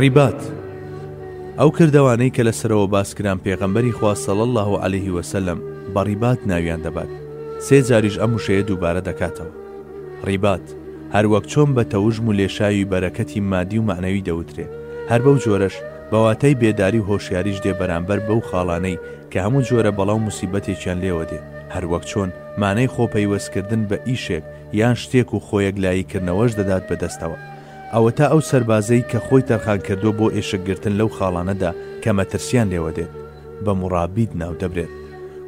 ڕیبات، ئەو کردەوانەی کە لە سەرەوە باسکران پێغەمبەری خوا صلی اللە علیه و سلم بە ڕیبات ناویان دەبات سێ جاریش ئەم وشەیە دووبارە دەکاتەوە ڕیبات هەروەک چۆن بە تەوژم و لێشاوی بەرەکەتی مادی و معنەوی دەوترێ هەر بەو جۆرەش بەواتای بێداری و هۆشیاریش دێ بەرامبەر بەو خاڵانەی کە هەموو جۆرە بەڵاو مسیبەتێکیان لێوە دێ هەروەک چۆن مانای خۆپەیوەستکردن بە ئیشێک یان شتێک و خۆیەکلایی کردنەوەش دەدات بە دەستەوە. ئەوەتا ئەو سەربازەی کە خۆی تەرخان کردووە بۆ ئێشک گرتن لەو خاڵانەدا کە مەترسیان لێوە دێت، بە مورابیت ناو دەبرێت.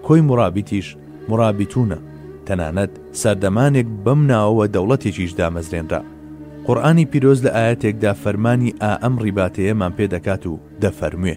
کۆی مورابیتیش، مورابیتونە. تەنانەت سەردەمانێک بەم ناوەوە دەوڵەتێکیش دامەزرێنرا. قورئانی پیرۆز لە ئایەتێکدا فەرمانی ئائەم ڕیباتەیەمان پێ دەکات و دەفەرموێ.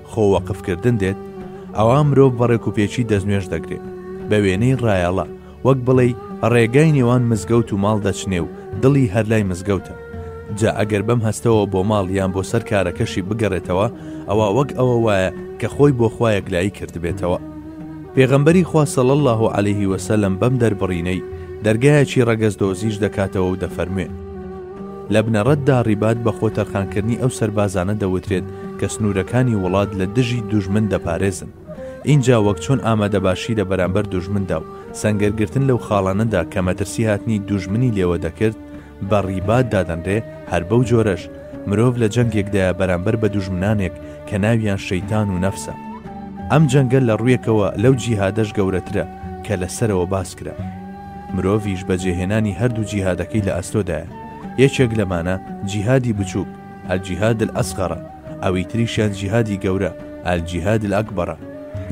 خۆ وەقف کردن دێت ئەوا مرۆڤ بە ڕێکوپێکی دەستنوێژ دەگرێت بە وێنەی ڕایەڵە وەک بڵێی ڕێگای نێوان مزگەوت و ماڵ دەچنێ و دڵی هەر لای مزگەوتە جا ئەگەر بەم هەستەوە بۆ ماڵ یان بۆ سەر کارەکەشی بگەڕێتەوە ئەوە وەک ئەوە وایە کە خۆی بۆ خوایەک لایی کردبێتەوە پێغەمبەری خواسەڵ الله و عليهەیهی وسلم بەم دەربڕینەی دەرگایەکی ڕەگەز دۆزیش دەکاتەوە و دەفەرموێ لە بنەڕەتدا ڕیبات بە خۆ تەرخانکردنی ئەو سەربازانە دەوترێت کە سنوورەکانی وڵات لە دژی دوژمن دەپارێزن. ئینجا وەک چۆن ئامادەباشی لە بەرامبەر دوژمندا و سەنگەر گرتن لەو خاڵانەدا کە مەترسی هاتنی دوژمنی لێوە دەکرد بە ڕیبات دادەنرێ، هەر بەو جۆرەش مرۆڤ لە جەنگێکدایە بەرامبەر بە دوژمنانێک کە ناویان شەیتان و نەفسە. ئەم جەنگە لە ڕوویەکەوە لەو جیهادەش گەورەترە کە لە سەرەوە باس کرا. مرۆڤیش بە جێهێنانی هەردوو جیهادەکەی لە ئەستۆدایە، یەکێک لەمانە جیهادی بچووک، الجهاد الاصغر، ە، ئەوی تریشیان جیهادی گەورە، الجهاد الاکبر، ە.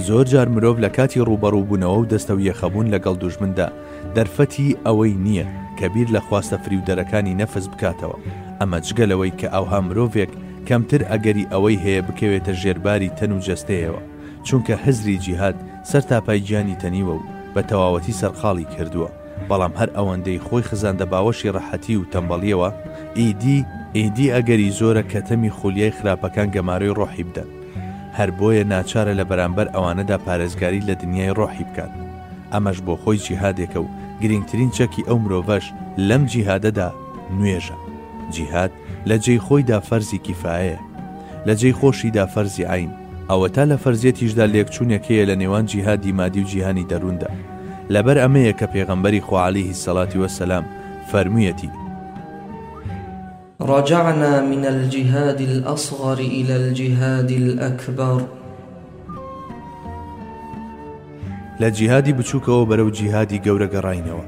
زۆر جار مرۆڤ لە کاتی ڕووبەڕووبوونەوە و دەستەویەخەبوون لەگەڵ دوژمندا دەرفەتی ئەوەی نییە کە بیر لە خواستە فریودەرەکانی نەفس بکاتەوە، ئەمە جگە لەوەی کە ئاوها مرۆڤێک کەمتر ئەگەری ئەوەی هەیە بکەوێتە ژێر باری تەن و جەستەیەوە. چونکە هزری جیهاد سەر تا پای گیانی تەنیوە و بە تەواوەتی سەرقاڵی کردووە، بەڵام هەر ئەوەندەی خۆی خزاندە باوەشی ڕەحەتی و تەمبەڵیەوە، ئیدی، ئیدی ئەگەری زۆرە کە تەمی خولیای خراپەکان گەمارۆی ڕۆحی بدەن، هەر بۆیە ناچارە لە بەرامبەر ئەوانەدا پارێزگاری لە دنیای ڕۆحی بکات، ئەمەش بۆ خۆی جیهادێکە و گرینگترین چەکی ئەو مرۆڤەش لەم جیهادەدا نوێژە، جیهاد، لە جێی خۆیدا فەرزی کیفایەیە. لە جێی خۆشیدا فەرزی عەین. ئەوەتا لە فەرزیەتیشدا لێکچوونێک هەیە لە نێوان جیهادی مادی و جیهانی دەرووندا. لەبەر ئەمەیە کە پێغەمبەری خوا علیه الصلوة والسلام فەرموویەتی. رجعنا من الجهاد الاصغر الی الجهاد الاکبر. لە جیهادی بچووکەوە بەرەو جیهادی گەورە گەڕاینەوە.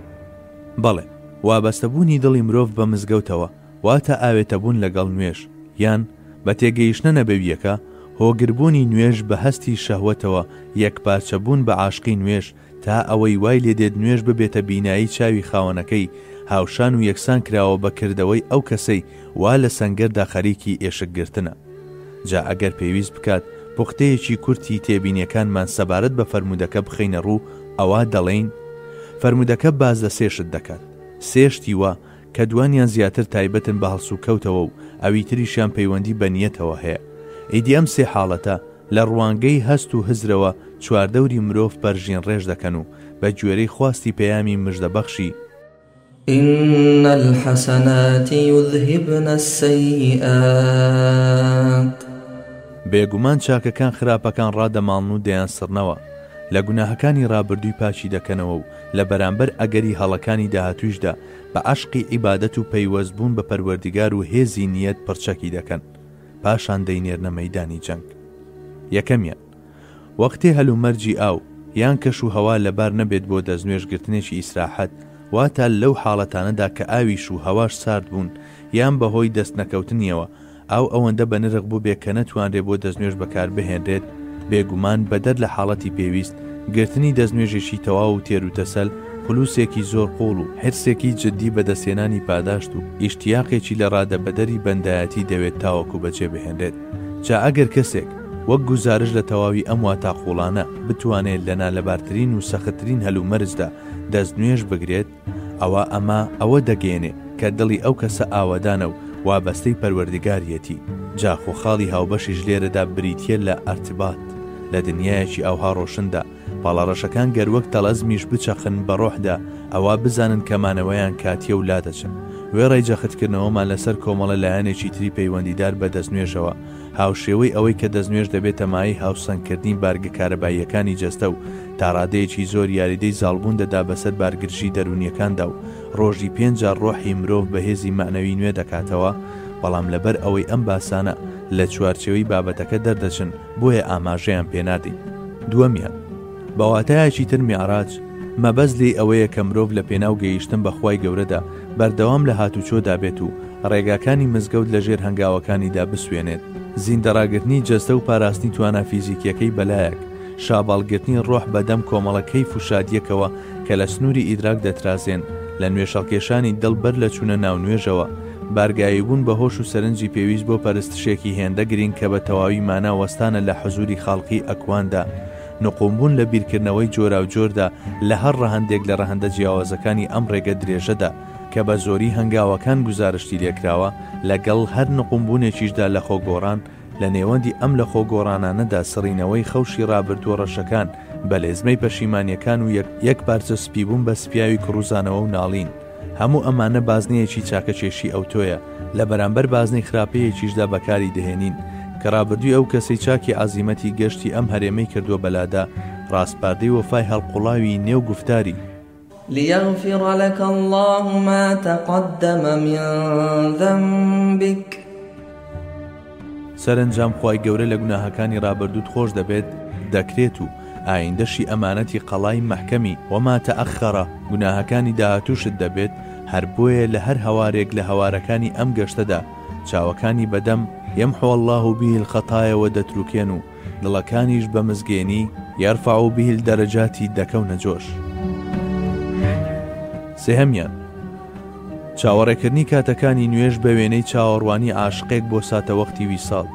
بەڵێ، وابەستەبوونی دڵی مرۆڤ بە مزگەوتەوە، واتە ئاوێتەبوون لەگەڵ نوێژ، یان، بە تێگەیشتنە نەبەوییەکە، هۆگربوونی نوێژ بە هەستی شەهوەتەوە، یەکپارچەبوون بە عاشقی نوێژ، تا ئەوەی وای لێدێت نوێژ ببێتە بینایی چاوی خاوەنەکەی، هاوشان و یەکسان کراوە بە کردەوەی ئەو کەسەی وا لە سەنگەردا خەریکی ئێشک گرتنە. جا ئەگەر پێویست بکات پوختەیەکی کورتی تێبینیەکانمان سەبارەت بە فەرموودەکە بخەینە ڕوو ئەوا دەڵێین، فەرموودەکە باس لە سێ شت دەکات، سێ شتی وا کە دوانیان زیاتر تایبەتن بە هەڵسوکەوتەوە و ئەوی تریشیان پەیوەندی بە نیەتەوە هەیە. ئیدی ئەم سێ حاڵەتە، لە ڕوانگەی هەست و هزرەوە چواردەوری مرۆڤ پەرژین ڕێژ دەکەن و بە گوێرەی خواستی پەیامی مژدەبەخشی، ان الحسنات یذهبن السیئات. بێگومان چاکەکان خراپەکان ڕادەماڵن و دەیانسڕنەوە. لە گوناهەکانی ڕابردووی پاکی دەکەنەوە و لە بەرامبەر ئەگەری هەڵەکانی داهاتوویشدا بە عەشقی عیبادەت و پەیوەست بوون بە پەروەردگار و هێزی نیەت پڕچەکی دەکەن پاشان دەینێرنە مەیدانی جەنگ یەکەمیان وەختێ هەلومەرجی ئاو یان کەش و هەوا لەبار نەبێت بۆ دەستنوێژ گرتنێکی ئیسراحەت واتا لەو حاڵەتانەدا کە ئاویش و هەواش سارد بوون یان بەهۆی دەست نەکەوتنیەوە ئاو ئەوەندە بە نرخ بووبێ کە نەتوانرێ بۆ دەستنوێژ بەکار بهێنرێت، بێگومان بەدەر لە حاڵەتی پێویست، گرتنی دەستنوێژێکی تەواو و تێروتەسەل، خلووسێکی زۆر قووڵ و حرسێکی جددی بەدەستهێنانی پاداشت و ئیشتیاقێکی لەڕادەبەدەری بەندایەتی دەوێت تاوەکو بەجێ بهێنرێت. جا ئەگەر کەسێک، وەک گوزارش لە تەواوی ئەم واتا قووڵانە، بتوانێ لە نالەبارترین و سەختترین هەلومەرجدا دەستنوێژ بگرێت، ئەوا ئەمە ئەوە دەگەیەنێ کە دڵی ئەو کەسە ئاوەدانە و وابەستەی پەروەردگاریەتی، جا خۆ خاڵی هاوبەشیش لێرەدا بریتیە لە ئەرتبات، لە دنیایەکی ئاوها ڕۆشندا، پاڵەڕەشەکان گەر وەک تەڵەزمیش بچەقن بە ڕۆحدا، ئەوا بزانن کە مانەوەیان کاتیە و لادەچن. وێڕای جەختکردنەوەمان لەسەر کۆمەڵە لایەنێکی تری پەیوەندیدار بە دەستنوێژەوە، هاوشێوەی ئەوەی کە دەستنوێژ دەبێتە مایەی هاوسەنگکردنی بارگە کارەباییەکانی جەستە و تاڕادەیەکی زۆر یاریدەی زاڵبوون دەدا بەسەر بارگرژی دەروونییەکاندا و ڕۆژی پێنج جار ڕۆحی مرۆڤ بە هێزی مەعنەوی نوێ دەکاتەوە بەڵام لەبەر ئەوەی ئەم باسانە لە چوارچێوەی بابەتەکە دەردەچن بۆیە ئاماژەیان پێنادەین دووەمیان بە واتایەکی تر میعراج مەبەست لێی ئەوەیە کە مرۆڤ لە پێناو گەیشتن بە خوای گەورەدا بەردەوام لە هاتوچۆدا بێت و ڕێگاکانی مزگەوت لە ژێر هەنگاوەکانیدا بسوێنێت، زیندەڕاگرتنی جەستە و پاراستنی توانا فیزیکیەکەی بەلایەک، شاباڵگرتنی ڕۆح بە دەم کۆمەڵە کەیف و شادیەکەوە کە لە سنوری ئیدراک دەترازێن، لە نوێژهەڵکێشانی دڵ بەر لە چونە ناو نوێژەوە، بارگاویبون بە هۆش و سەرنجی پێویست بۆ پەرستشێکی هێندە گرینگ کە بە تەواوی مانا وەستانە لە حزوری خاڵقی ئەکواندا، نقومبوون لە بیرکردنەوەی جۆراوجۆردا لە هەر ڕەهەندێک لە ڕەهەندە جیاوازەکانی ئەم ڕێگە درێژەدا، کە بە زۆری هەنگاوەکان گوزارشتی لێکراوە، لەگەڵ هەر نقومبوونێکیشدا لە خۆ گۆڕان، لە نێوەندی ئەم لە خۆ گۆڕانانەدا سڕینەوەی خەوشی ڕابردووە ڕەشەکان بە لێزمەی پەشیمانیەکان و یەکپارچە سپیبوون بە سپیاوی کڕوزانەوە و ناڵین، هەموو ئەمانە بازنەیەکی چاکەکێشی ئەوتۆیە، لە بەرامبەر بازنەی خراپەیەکیشدا بەکاری دەهێنین، کە ڕابردووی ئەو کەسەی چاکی عەزیمەتی گەشتی ئەم هەرێمەی کردووە بەلادا، ڕاسپاردەی وەفای هەڵقوڵاوی نێو گوفتاری. لیغفر لک اللە ما تقدم من ذنبک. سەرەنجام خوای گەورە لە گوناهەکانی ڕابردووت خۆش دەبێت دەکرێت و ئایندەشی ئەمانەتی قەڵای مەحکەمی، وما تأخر، گوناهەکانی داهاتووشت دەبێت، هەر بۆیە لە هەر هەوارێک لە هەوارەکانی ئەم گەشتەدا چاوەکانی بەدەم، یمحو اللە به الخطایا، وە دەتروکێن و دڵەکانیش بە مزگێنی، یرفع به الدرجات، دەکەونە جۆش. سێهەمیان، چاوەڕێکردنی کاتەکانی نوێژ بە وێنەی چاوەڕوانی عاشقێک بۆ ساتەوەختی ویساڵ،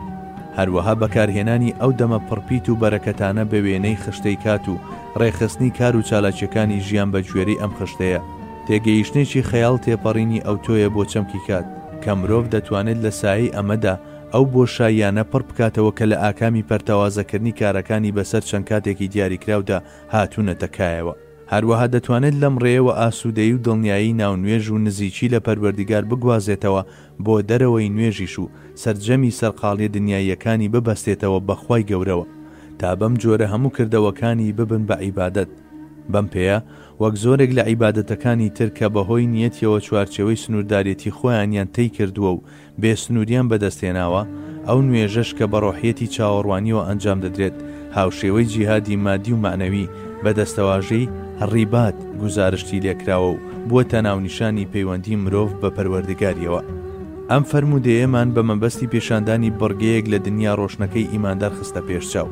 هەروەها بەکارهێنانی ئەو دەمە پڕپیت و بەرەکەتانە بە وێنەی خشتەی کات و ڕێکخستنی کار و چالاکییەکانی ژیان بە گوێرەی ئەم خشتەیە، تێگەیشتنێکی خەیاڵ تێپەڕینی ئەوتۆیە بۆ چەمکی کات، کە مرۆڤ دەتوانێت لە سایەی ئەمەدا، ئەو بۆشاییانە پڕ بکاتەوە کە لە ئاکامی پەرتەوازەکردنی کارەکانی بەسەر چەند کاتێکی دیاریکراودا هاتوونەتە کایەوە. هەروەها دەتوانێت لەم ڕێیەوە ئاسوودەیی و دڵنیایی ناو نوێژ و نزیکی لە پەروەردگار بگوازێتەوە بۆ دەرەوەی نوێژیش و سەرجەمی سەرقاڵیە دنیاییەکانی ببەستێتەوە بە خوای گەورەوە تا بەم جۆرە هەموو کردەوەکانی ببن بە عیبادەت. بەم پێیە وەک زۆرێک لە عیبادەتەکانی تر کە بەهۆی نیەتیەوە چوارچێوەی سنووردارێتی خۆیانیان تەی کردووە و بێ سنووریان بەدەستهێناوە، ئەو نوێژەش کە بە ڕۆحیەتی چاوەڕوانییەوە ئەنجام دەدرێت، هاوشێوەی جیهادی مادی و مەعنەوی بە دەستەواژەی، ڕیبات، گوزارشتی لێکراوە و بووەتە ناونیشانی پەیوەندی مرۆڤ بە پەروەردگارییەوە. ئەم فەرموودەیەمان بە مەبەستی پێشاندانی بڕگەیەک لە دنیا ڕۆشنەکەی ئیماندار خستە پێش چاو،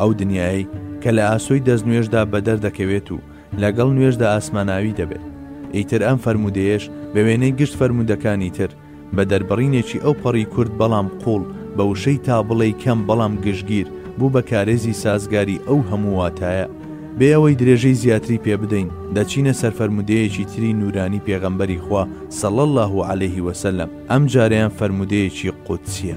ئەو دنیایەی کە لە ئاسۆی دەستنوێژدا بەدەر دەکەوێت و لەگەڵ نوێژدا ئاسماناوی دەبێت. ئیتر ئەم فەرموودەیەش بە وێنەی گشت فەرموودەکانی تر، بە دەربڕینێکی ئەوپەڕی کورت بەڵام قووڵ، بە وشەی تا بڵێی کەم بەڵام گشتگیر، بوو بە کارێزی سازگاری ئەو هەموو واتایە. بێ ئەوەی درێژەی زیاتری پێ بدەین، دەچینە سەر فەرموودەیەکی تری نوورانی پێغەمبەری خوا صلی اللە علیه و سلم، ئەمجارەیان فەرموودەیەکی قودسییە.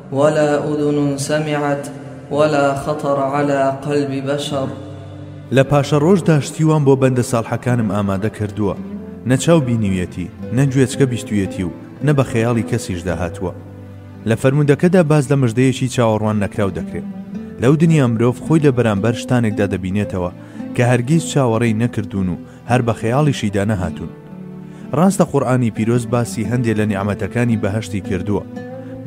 ولا اذن سمعت ولا خطر على قلب بشر. لە پاشەڕۆژدا شتی وام بۆ بەندە ساڵحەکانم ئامادە کردووە، نە چاو بینیویەتی، نە گوێچکە بیستویەتی و نە بە خەیاڵی کەسیشدا هاتووە. لە فەرموودەکەدا باس لە مژدەیەکی چاوەڕوان نەکراو دەکرێت. لەو دنیا مرۆڤ خۆی لە بەرامبەر شتانێکدا دەبینێتەوە کە هەرگیز چاوەڕێی نەکردوون و هەر بە خەیاڵیشیدا نەهاتوون. ڕاستە قورئانی پیرۆز باسی هەندێ لە نیعمەتەکانی بەهەشتی کردووە،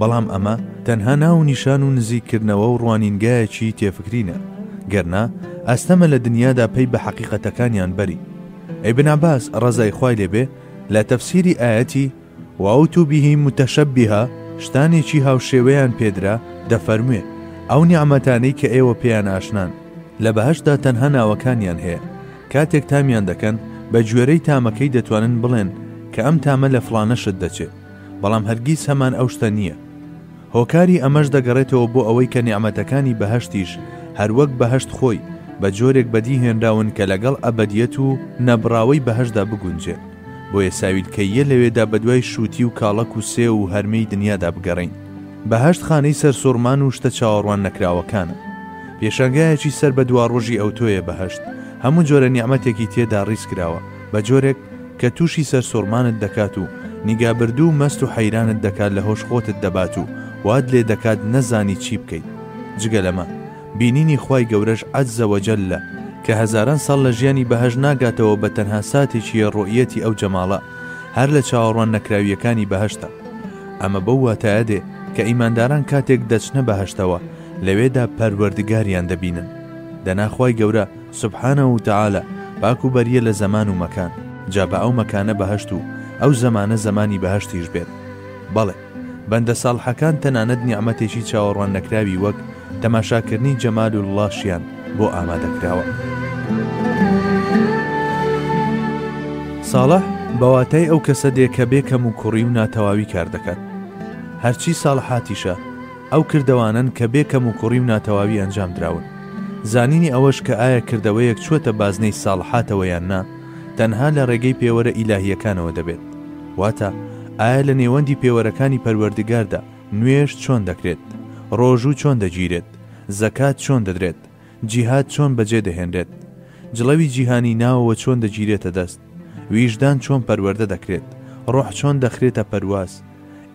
بەڵام ئەمە تەنها ناو و نیشان و نزیککردنەوە و ڕوانینگایەکی تێفکرینە، گەرنا ئەستەمە لە دنیادا پەی بە حەقیقەتەکانیان بەری. ئیبن عەباس، ڕەزای خوای لێ بێ، لە تەفسیری ئایەتی، وأوتو به متشبها، شتانێکی هاوشێوەیان پێدرا، دەفەرموێ، ئەو نیعمەتانەی کە ئێوە پێیان ئاشنان، لە بەهەشتدا تەنها ناوەکانیان هەیە، کاتێک تامیان دەکەن، بە گوێرەی تامەکەی دەتوانن بڵێن کە ئەم تامە لە فڵانە شت دەچێت، بەڵام هەرگیز هەمان ئەو شتە نییە. هۆکاری ئەمەش دەگەڕێتەوە بۆ ئەوەی کە نیعمەتەکانی بەهەشتیش هەر وەک بەهەشت خۆی، بە جۆرێک بەدی هێنراون کە لەگەڵ ئەبەدیەت و نەبڕاوەی بەهەشتدا بگونجێن، بۆیە ساویلکەییە لەوێدا بەدوای شووتی و کاڵەک و سێو و هەرمێی دنیادا بگەڕێین. بەهەشت خانەی سەرسوڕمان و شتە چاوەڕوان نەکراوەکانە. پێشانگایەکی سەر بە دواڕۆژی ئەوتۆیە بەهەشت، هەموو جۆرە نیعمەتێکی تێدا ڕیزکراوە، بە جۆرێک کە تووشی سەرسوڕمانت دەکات و نیگابردوو و مەست و حەیرانت دەکات لە هۆش خۆتت دەبات و وات لێ دەکات نەزانی چی بکەیت جگە لەمە بینینی خوای گەورەش عز وجلە کە هەزاران ساڵ لە ژیانی بەهەشت ناگاتەوە بە تەنها ساتێکییە ڕۆئیەتی ئەو جەماڵە هەر لە چاوەڕوان نەکراوییەکانی بەهەشتە ئەمە بەو واتایە دێ کە ئیمانداران کاتێک دەچنە بەهەشتەوە لەوێدا پەروەردگاریان دەبینن دەنا خوای گەورە سبحانە و تعالی پاک و بەریە لە زەمان و مەکان، جا با ئەو مەکانە بەهەشت و ئەو زەمانە زەمانی بەهەشتیش بێت. بەڵێ، بەندە ساڵحەکان تەنانەت نیعمەتێکی چاوەڕوان نەکراوی وەک تەماشاکردنی جەمال اللەشیان بۆ ئامادەکراوە. ساڵح بە واتای ئەو کەسە دێ کە بێ کەموکوڕی و ناتەواوی کار دەکات. هەرچی ساڵحاتیشە، ئەو کردەوانەن کە بێ کەموکوڕی و ناتەواوی ئەنجام دراون. زانینی ئەوەش کە ئایا کردەوەیەک چووەتە بازنەی ساڵحاتەوە یان نا، تەنها لە ڕێگەی پێوەرە ئیلاهییەکانەوە دەبێت. واتە، ئایا لە نێوەندی پێوەرەکانی پەروەردگاردا نوێژ چۆن دەکرێت؟ ڕۆژوو چۆن دەگیرێت؟ زەکات چۆن دەدرێت؟ جیهاد چۆن بەجێ دەهێنرێت؟ جڵەوی جیهانی ناوەوە چۆن دەگیرێتە دەست؟ ویژدان چۆن پەروەردە دەکرێت؟ ڕۆح چۆن دەخرێتە پەرواز؟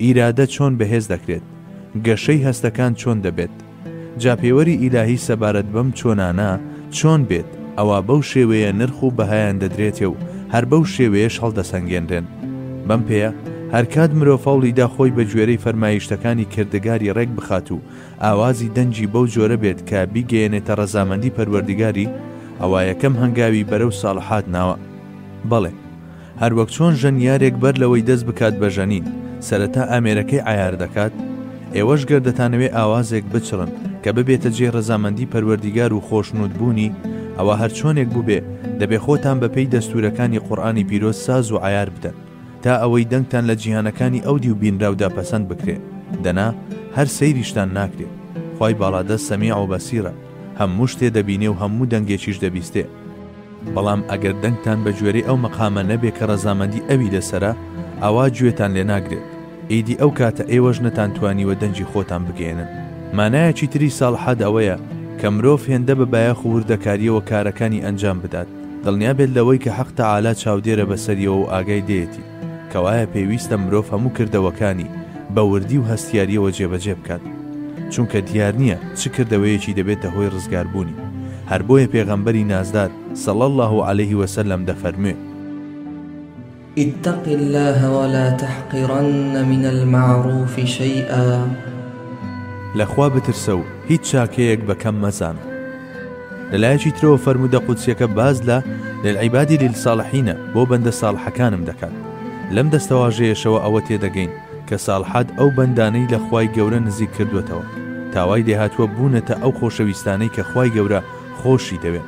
ئیرادە چۆن بەهێز دەکرێت؟ گەشەی هەستەکان چۆن دەبێت؟ جا پێوەری ئیلاهی سەبارەت بەم چۆنانە چۆن بێت، ئەوا بەو شێوەیە نرخ و بەهایان دەدرێتێ و هەر بەو شێوەیەش هەڵدەسەنگێنرێن. بەم پێیە، هەرکات مرۆڤ هەوڵی دا خۆی بەگوێرەی فەرمایشتەکانی کردگاری ڕێک بخات و ئاوازی دەنگی بەو جۆرە بێت کە بیگەیەنێتە ڕەزامەندی پەروەردگاری ئەوا یەکەم هەنگاوی بەرەو ساڵحات ناوە بەڵێ هەروەک چۆن ژەنیارێک بەر لەوەی دەست بکات بە ژەنین سەرەتا ئامێرەکەی عیار دەکات ئێوەش گەر دەتانەوێ ئاوازێک بچڕن کە ببێتە جێ ڕەزامەندی پەروەردیگار و خۆشنود بوونی ئەوە هەرچۆنێک بووبێ دەبێ خۆتان بەپێی دەستورەکانی قوڕانی پیرۆز ساز و عیار بدەن تا ئەوەی دەنگتان لە جیهانەکانی ئەو دیو بینراودا پەسەند بکرێ دەنا هەر سەیریشتان ناکرێ خوای باڵادەست سەمیع و بەسیڕە هەموو شتێ دەبینێ و هەموو دەنگێکیش دەبیستێ بەڵام ئەگەر دەنگتان بە گوێرەی ئەو مەقامە نەبێ کە ڕەزامەندی ئەوی لەسەرە ئەوا گوێتان لێ ناگرێت. ئیدی ئەو کاتە ئێوەش نەتانتوانیوە دەنگی خۆتان بگەیەنن. مانایەکی تری ساڵحاد ئەوەیە کە مرۆڤ هێندە بە بایەخ و وردەکارییەوە کارەکانی ئەنجام بدات، دڵنیا بێت لەوەی کە حەق تەعالا چاودێرە بەسەریەوە و ئاگای لێیەتی، کەوایە پێویستە مرۆڤ هەموو کردەوەکانی بە وردی و هەستیارییەوە جێبەجێ بکات، چونکە دیار نییە چ کردەوەیەکی دەبێتە هۆی ڕزگاربوونی، هەر بۆیە پێغەمبەری نازدار، صلی اللە علیه وسلم، دەفەرموێ. اتق اللە ولا تحقرن من المعروف شیئا. لە خوا بترسە و هیچ چاکەیەک بە کەم مەزانە. لە لایەکی ترەوە فەرموودە قودسیەکە باس لە، للعباد للصالحین، بۆ بەندە ساڵحەکانم دەکات. لەم دەستەواژەیەشەوە ئەوە تێدەگەین کە ساڵحات ئەو بەندانەی لە خوای گەورە نزیک کردووەتەوە تا وای لێهاتووە بوونەتە ئەو خۆشەویستانەی کە خوای گەورە خۆشی دەوێن.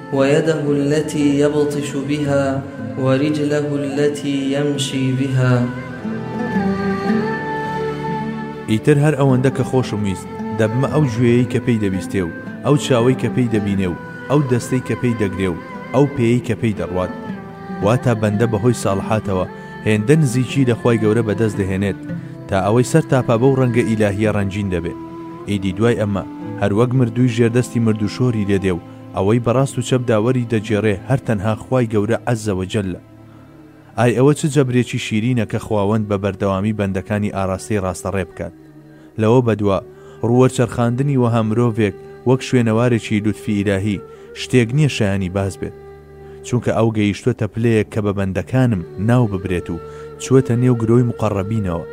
ویده التی یبطش بها ورجله التی یمشی بها. ئیتر هەر ئەوەندە کە خۆشم ویست، دەبمە ئەو گوێیەی کە پێی دەبیستێ و ئەو چاوەی کە پێی دەبینێ و ئەو دەستەی کە پێی دەگرێ و ئەو پێیەی کە پێی دەڕوات. واتا بەندە بە هۆی ساڵحاتەوە هێندە نزیکیی لە خوای گەورە بە دەست دەهێنێت تا ئەوەی سەرتاپا بەو ڕەنگە ئیلاهییە ڕەنگین دەبێ. ئیدی دوای ئەمە هەر وەک مردووی ژێردەستی مردووشۆری لێ دێ و ئەوەی بەڕاست و چەپدا وەری دەگێڕێ هەر تەنها خوای گەورە عز و جلە. ئای ئەوە چ جەبرێکی شیرینە کە خواوەند بە بەردەوامی بەندەکانی ئاراستەی ڕاستەڕێ بکات. لەوە بەدوا ڕووەرچەرخاندنی وەها مرۆڤێک وەک شوێنەوارێکی لوتفی ئیلاهی شتێک نیە شایەنی باس بێت. چونکە ئەو گەیشتووەتە پلەیەک کە بە بەندەکانم ناو ببرێت و چووەتە نێو گرۆی موقەڕەبینەوە،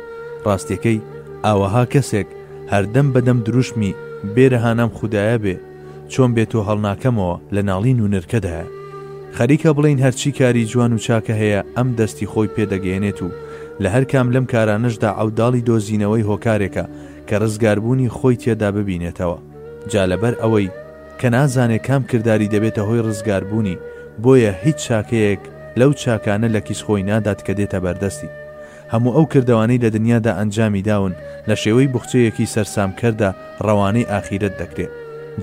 ڕاستیەکەی ئاوەها کەسێک هەر دەم بە دەم دروشمی، بێرە هانام خودایە بێ چۆن بێ تۆ هەڵناکەمەوە لە ناڵین و نرکەدایە. خەریکە بڵێین هەرچی کاری جوان و چاکە هەیە ئەم دەستی خۆی پێ دەگەیەنێت و لە هەر کام لەم کارانەشدا عەوداڵی دۆزینەوەی هۆکارێکە کە ڕزگاربوونی خۆی تێدا ببینێتەوە جا لەبەر ئەوەی کە نازانێ کام کرداری دەبێتە هۆی ڕزگار بوونی، بۆیە هیچ چاکەیەک لەو چاکانە لە کیس خۆی نادات کە دێتە بەردەستی. هەموو ئەو کردەوانەی لە دنیادا ئەنجامی داون لە شێوەی بوخچەیەکی سەرسامکەردا ڕەوانەی ئاخیرەت دەکرێن.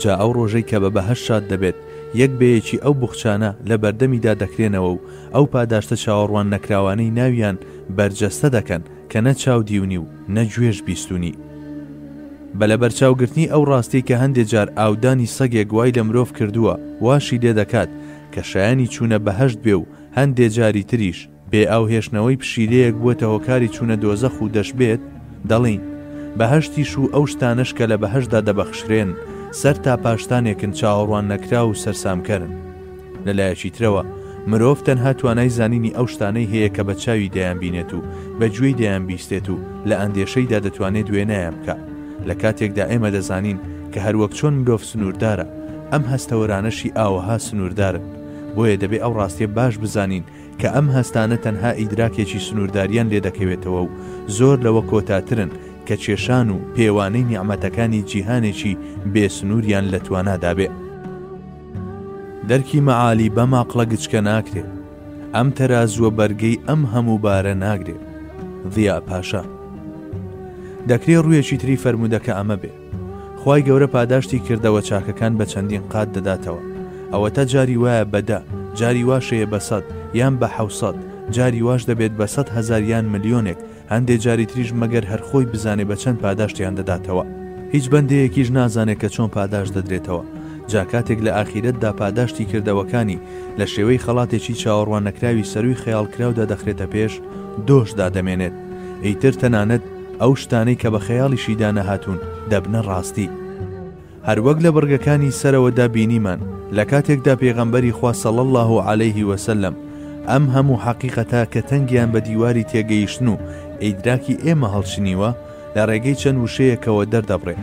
جا ئەو ڕۆژەی کە بە بەهەشت شاد دەبێت، یەک بە یەکی ئەو بوخچانە لە بەردەمیدا دەکرێنەوە و ئەو پاداشتە چاوەڕوان نەکراوانەی ناویان بەرجەستە دەکەن، کە نە چاو دیونی و نە گوێش بیستونی. بە لەبەرچاوگرتنی ئەو ڕاستیەی کە هەندێ جار ئاودانی سەگێک وای لە مرۆڤ کردووە واشی لێ دەکات کە شایەنی چوونە بەهەشت بێ و هەندێ جاری تریش بێ ئاو هێشتنەوەی پشیلەیەک بووەتە هۆکاری چوونە دۆزەخ و دەشبێت دەڵێین بەهەشتیش و ئەو شتانەش کە لە بەهەشتدا دەبەخشرێن سەر تاپاشتانێکن چاوەڕوان نەکراو و سەرسامکەرن. لە لایەکی ترەوە مرۆڤ تەنها توانای زانینی ئەو شتانەی هەیە کە بە چاوی دەیانبینێت و بە گوێی دەیانبیستێت و لە ئەندێشەیدا دەتوانێت وێنایان بکا لە کاتێکدا ئێمە دەزانین کە هەروەک چۆن مرۆڤ سنووردارە ئەم هەستەوەرانەشی ئاوەها سنووردارن بۆیە دەبێ ئەو ڕاستیە باش بزانین کە ئەم هەستانە تەنها ئیدراکێکی سنوورداریان لێ دەکەوێتەوە و زۆر لەوە کۆتاترن کە کێشان و پێوانەی نیعمەتەکانی جیهانێکی بێ سنووریان لە توانادا بێ. دەرکی مەعالی بەم ئەقڵە گچکە ناکرێ. ئەم تەرازووە بەرگەی ئەم هەموو بارە ناگرێ. ضیاء پاشا. دەکرێ ڕوویەکی تری فەرموودەکە ئەمە بێ. خوای گەورە پاداشتی کردەوە چاکەکان بە چەندین قات دەداتەوە. ئەوەتا جاری وایە بە دە، جاری واشەیە بە سەد، یان بە حەوسەد، جاری واش دەبێت بە سەد هەزار یان ملیۆنێک، هەندێ جاری تریش مەگەر هەر خۆی بزانێ بە چەند پاداشتیان دەداتەوە. هیچ بەندەیەکیش نازانێ کە چۆن پاداشت دەدرێتەوە. جا کاتێک لە ئاخیرەتدا پاداشتی کردەوەکانی لە شێوەی خەڵاتێکی چاوەڕوان نەکراوی سەرووی خەیاڵکراودا دەخرێتە پێش دۆش دا دەمێنێت. ئیتر تەنانەت ئەو شتانەی کە بە خەیاڵیشیدا نەهاتوون دەبنە ڕاستی. هەروەک لە بڕگەکانی سەرەوەدا بینیمان لە کاتێکدا پێغەمبەری خوا صلی اللە علیه و سلم ئەم هەموو حەقیقەتە کە تەنگیان بە دیواری تێگەیشتن و ئیدراکی ئێمە هەڵچنیوە لە ڕێگەی چەند وشەیەکەوە دەردەبڕێ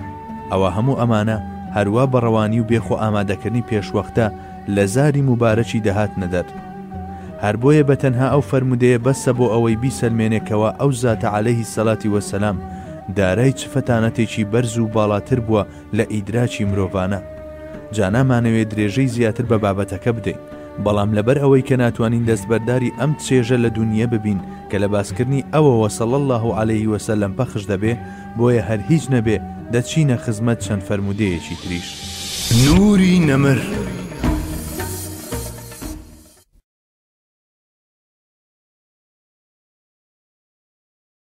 ئەوا هەموو ئەمانە هەروا بە ڕەوانی و بێ خۆئامادەکردنی پێشوەختە لە زاری موبارەکی دەهاتنە دەر. هەر بۆیە بە تەنها ئەو فەرموودەیە بەسە بۆ ئەوەی بیسەلمێنێ کەوا ئەو زاتە عەلەیهی الصلوة والسلام دارای چ فەتانەتێکی بەرز و باڵاتر بووە لە ئیدراکی مرۆڤانە. جا نامانەوێ درێژەی زیاتر بە بابەتەکە بدەین، بەڵام لەبەر ئەوەی کە ناتوانین دەستبەرداری ئەم چێژە لە دونییە ببین کە لە باسکردنی ئەوەوە صلی اللە علیه وسلم پەخش دەبێ، بۆیە هەر هیچ نەبێ دەچینە خزمەت چەند فەرموودەیەکی تریش. نوری نەمر.